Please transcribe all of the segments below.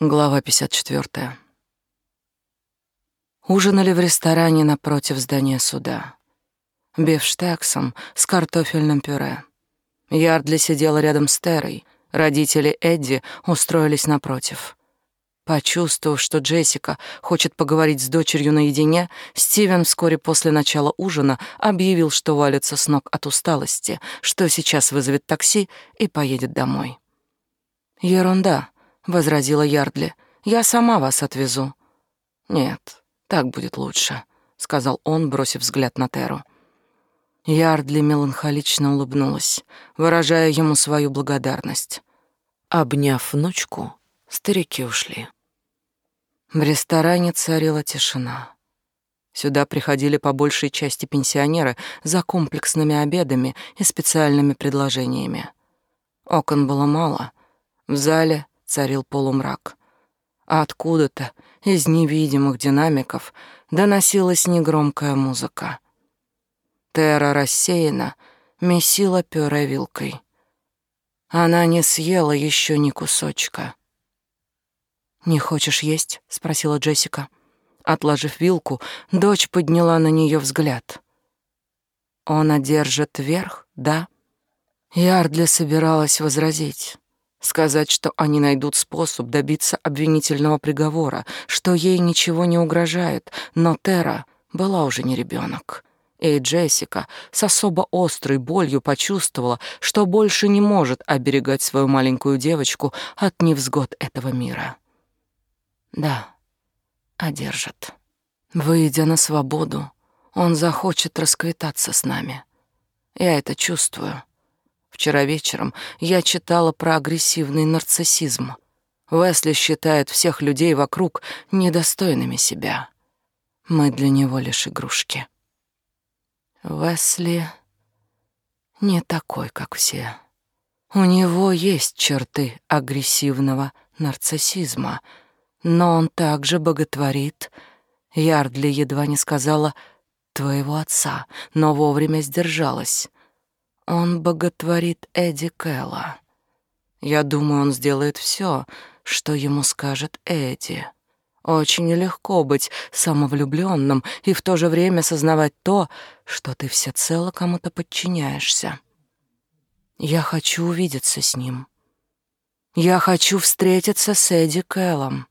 Глава 54. Ужинали в ресторане напротив здания суда. Бифштексом с картофельным пюре. Ярдли сидела рядом с Терой. Родители Эдди устроились напротив. Почувствовав, что Джессика хочет поговорить с дочерью наедине, Стивен вскоре после начала ужина объявил, что валится с ног от усталости, что сейчас вызовет такси и поедет домой. Ерунда возразила Ярдли. Я сама вас отвезу. Нет, так будет лучше, сказал он, бросив взгляд на Теру. Ярдли меланхолично улыбнулась, выражая ему свою благодарность. Обняв внучку, старики ушли. В ресторане царила тишина. Сюда приходили по большей части пенсионеры за комплексными обедами и специальными предложениями. Окон было мало. В зале царил полумрак. А откуда-то из невидимых динамиков доносилась негромкая музыка. Тера рассеянно месила пюре вилкой. Она не съела еще ни кусочка. «Не хочешь есть?» — спросила Джессика. Отложив вилку, дочь подняла на нее взгляд. «Он одержит верх, да?» Ярдли собиралась возразить. Сказать, что они найдут способ добиться обвинительного приговора, что ей ничего не угрожает, но Тера была уже не ребенок. И Джессика с особо острой болью почувствовала, что больше не может оберегать свою маленькую девочку от невзгод этого мира. Да, одержит. Выйдя на свободу, он захочет расквитаться с нами. Я это чувствую. Вчера вечером я читала про агрессивный нарциссизм. Уэсли считает всех людей вокруг недостойными себя. Мы для него лишь игрушки. Уэсли не такой, как все. У него есть черты агрессивного нарциссизма, но он также боготворит, Ярдли едва не сказала, твоего отца, но вовремя сдержалась. Он боготворит Эдди Кэлла. Я думаю, он сделает все, что ему скажет Эдди. Очень легко быть самовлюбленным и в то же время сознавать то, что ты всецело кому-то подчиняешься. Я хочу увидеться с ним. Я хочу встретиться с Эдди Кэллом.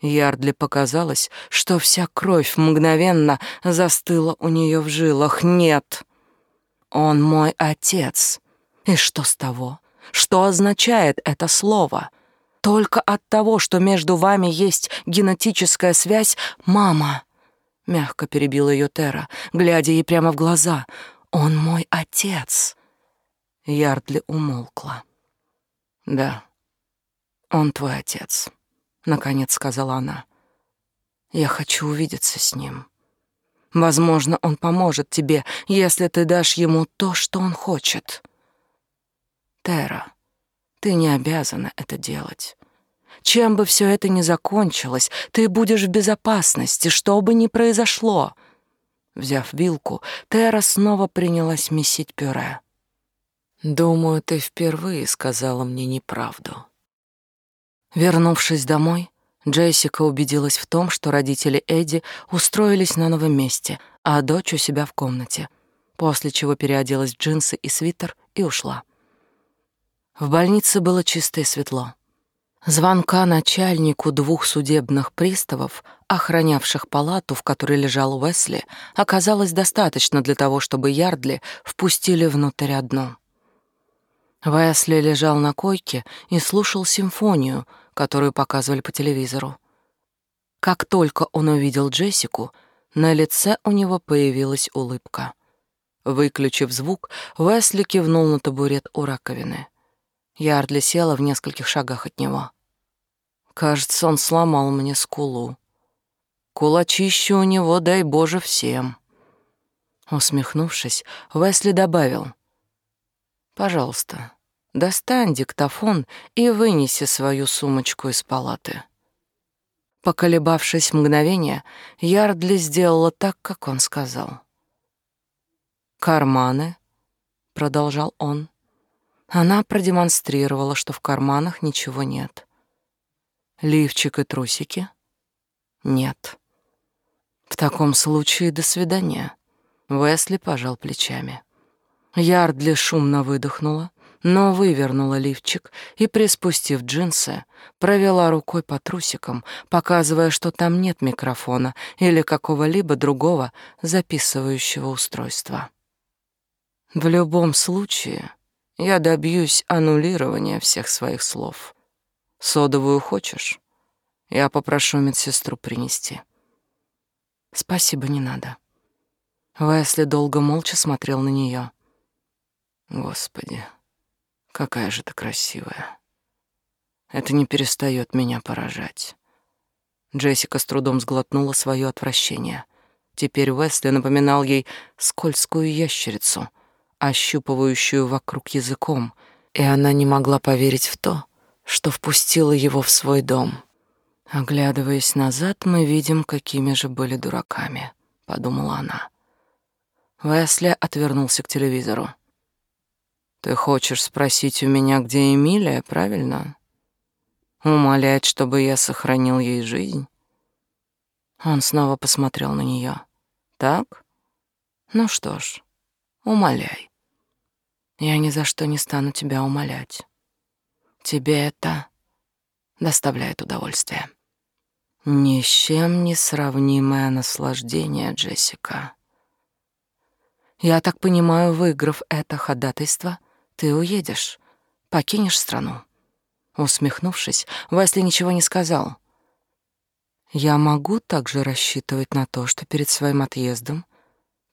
Ярдли показалось, что вся кровь мгновенно застыла у нее в жилах. Нет, он мой отец. И что с того? Что означает это слово? Только от того, что между вами есть генетическая связь, мама, мягко перебила ее Тера, глядя ей прямо в глаза. Он мой отец. Ярдли умолкла. Да. Он твой отец, наконец сказала она. Я хочу увидеться с ним. Возможно, он поможет тебе, если ты дашь ему то, что он хочет. Тера, ты не обязана это делать. Чем бы все это ни закончилось, ты будешь в безопасности, что бы ни произошло. Взяв вилку, Тера снова принялась месить пюре. Думаю, ты впервые сказала мне неправду. Вернувшись домой, Джессика убедилась в том, что родители Эдди устроились на новом месте, а дочь у себя в комнате, после чего переоделась в джинсы и свитер и ушла. В больнице было чисто и светло. Звонка начальнику двух судебных приставов, охранявших палату, в которой лежал Уэсли, оказалось достаточно для того, чтобы Ярдли впустили внутрь одну. Уэсли лежал на койке и слушал симфонию — которую показывали по телевизору. Как только он увидел Джессику, на лице у него появилась улыбка. Выключив звук, Уэсли кивнул на табурет у раковины. Ярдли села в нескольких шагах от него. Кажется, он сломал мне скулу. Кулачище у него, дай Боже, всем. Усмехнувшись, Уэсли добавил. «Пожалуйста, Достань диктофон и вынеси свою сумочку из палаты. Поколебавшись мгновение, Ярдли сделала так, как он сказал. «Карманы», — продолжал он. Она продемонстрировала, что в карманах ничего нет. Лифчик и трусики? Нет. В таком случае до свидания. Весли пожал плечами. Ярдли шумно выдохнула, но вывернула лифчик и, приспустив джинсы, провела рукой по трусикам, показывая, что там нет микрофона или какого-либо другого записывающего устройства. В любом случае, я добьюсь аннулирования всех своих слов. Содовую хочешь? Я попрошу медсестру принести. Спасибо, не надо. Весли долго молча смотрел на нее. Господи, какая же ты красивая. Это не перестает меня поражать. Джессика с трудом сглотнула свое отвращение. Теперь Уэсли напоминал ей скользкую ящерицу, ощупывающую вокруг языком, и она не могла поверить в то, что впустила его в свой дом. Оглядываясь назад, мы видим, какими же были дураками, подумала она. Уэсли отвернулся к телевизору. Ты хочешь спросить у меня, где Эмилия, правильно? Умолять, чтобы я сохранил ей жизнь? Он снова посмотрел на нее. Так? Ну что ж, умоляй. Я ни за что не стану тебя умолять. Тебе это доставляет удовольствие. Ни с чем не сравнимое наслаждение, Джессика. Я так понимаю, выиграв это ходатайство, ты уедешь, покинешь страну. Усмехнувшись, Весли ничего не сказал. Я могу также рассчитывать на то, что перед своим отъездом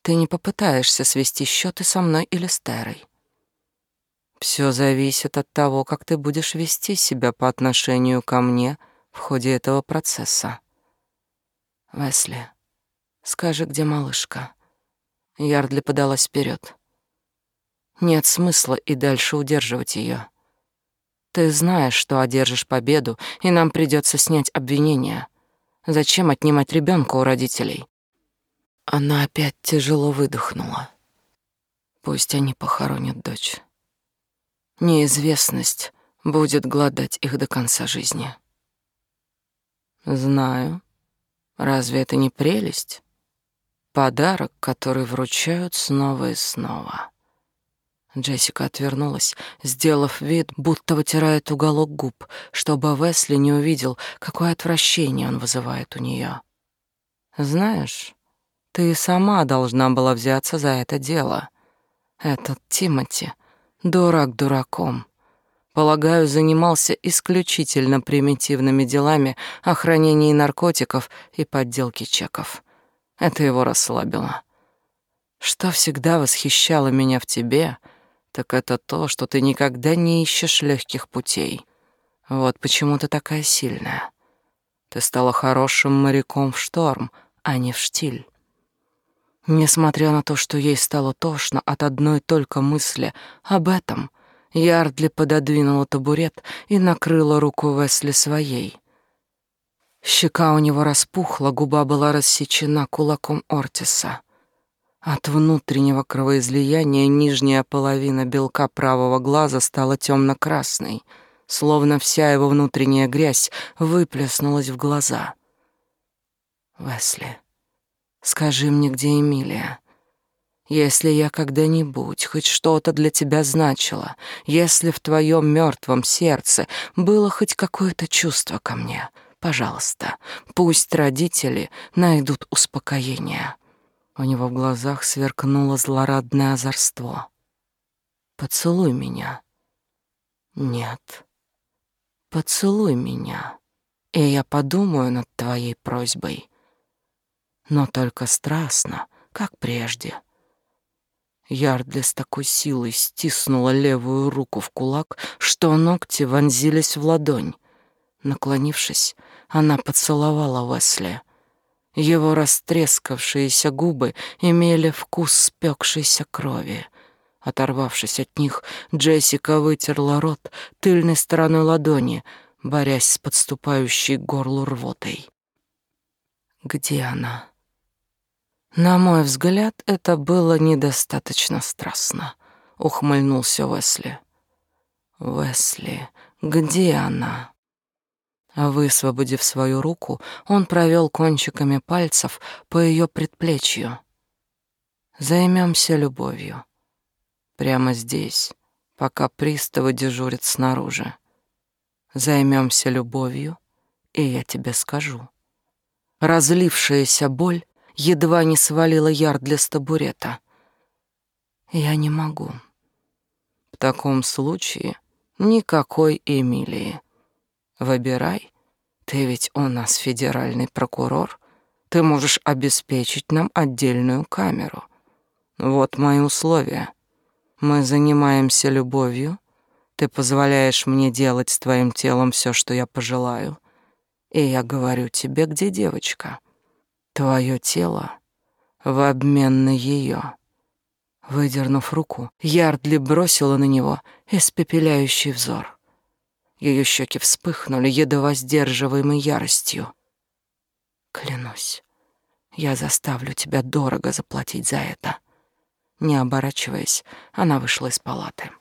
ты не попытаешься свести счеты со мной или с Терой. Все зависит от того, как ты будешь вести себя по отношению ко мне в ходе этого процесса. Весли, скажи, где малышка? Ярдли подалась вперед. Нет смысла и дальше удерживать ее. Ты знаешь, что одержишь победу, и нам придется снять обвинения. Зачем отнимать ребенка у родителей? Она опять тяжело выдохнула. Пусть они похоронят дочь. Неизвестность будет гладать их до конца жизни. Знаю. Разве это не прелесть? Подарок, который вручают снова и снова. Джессика отвернулась, сделав вид, будто вытирает уголок губ, чтобы Весли не увидел, какое отвращение он вызывает у нее. «Знаешь, ты сама должна была взяться за это дело. Этот Тимати — дурак дураком. Полагаю, занимался исключительно примитивными делами о хранении наркотиков и подделке чеков. Это его расслабило. Что всегда восхищало меня в тебе — так это то, что ты никогда не ищешь легких путей. Вот почему ты такая сильная. Ты стала хорошим моряком в шторм, а не в штиль. Несмотря на то, что ей стало тошно от одной только мысли об этом, Ярдли пододвинула табурет и накрыла руку Весли своей. Щека у него распухла, губа была рассечена кулаком Ортиса. От внутреннего кровоизлияния нижняя половина белка правого глаза стала темно-красной, словно вся его внутренняя грязь выплеснулась в глаза. «Весли, скажи мне, где Эмилия?» Если я когда-нибудь хоть что-то для тебя значила, если в твоем мертвом сердце было хоть какое-то чувство ко мне, пожалуйста, пусть родители найдут успокоение. У него в глазах сверкнуло злорадное озорство. «Поцелуй меня». «Нет». «Поцелуй меня, и я подумаю над твоей просьбой. Но только страстно, как прежде». Ярдли с такой силой стиснула левую руку в кулак, что ногти вонзились в ладонь. Наклонившись, она поцеловала Уэсли. Его растрескавшиеся губы имели вкус спекшейся крови. Оторвавшись от них, Джессика вытерла рот тыльной стороной ладони, борясь с подступающей к горлу рвотой. Где она? На мой взгляд, это было недостаточно страстно, ухмыльнулся Уэсли. Уэсли, где она? Высвободив свою руку, он провел кончиками пальцев по ее предплечью. Займемся любовью. Прямо здесь, пока приставы дежурят снаружи. Займемся любовью, и я тебе скажу. Разлившаяся боль едва не свалила Ярдля с табурета. Я не могу. В таком случае никакой Эмилии. Выбирай. Ты ведь у нас федеральный прокурор. Ты можешь обеспечить нам отдельную камеру. Вот мои условия. Мы занимаемся любовью. Ты позволяешь мне делать с твоим телом все, что я пожелаю. И я говорю тебе, где девочка. Твое тело в обмен на ее. Выдернув руку, Ярдли бросила на него испепеляющий взор. Ее щеки вспыхнули едва сдерживаемой яростью. Клянусь, я заставлю тебя дорого заплатить за это. Не оборачиваясь, она вышла из палаты.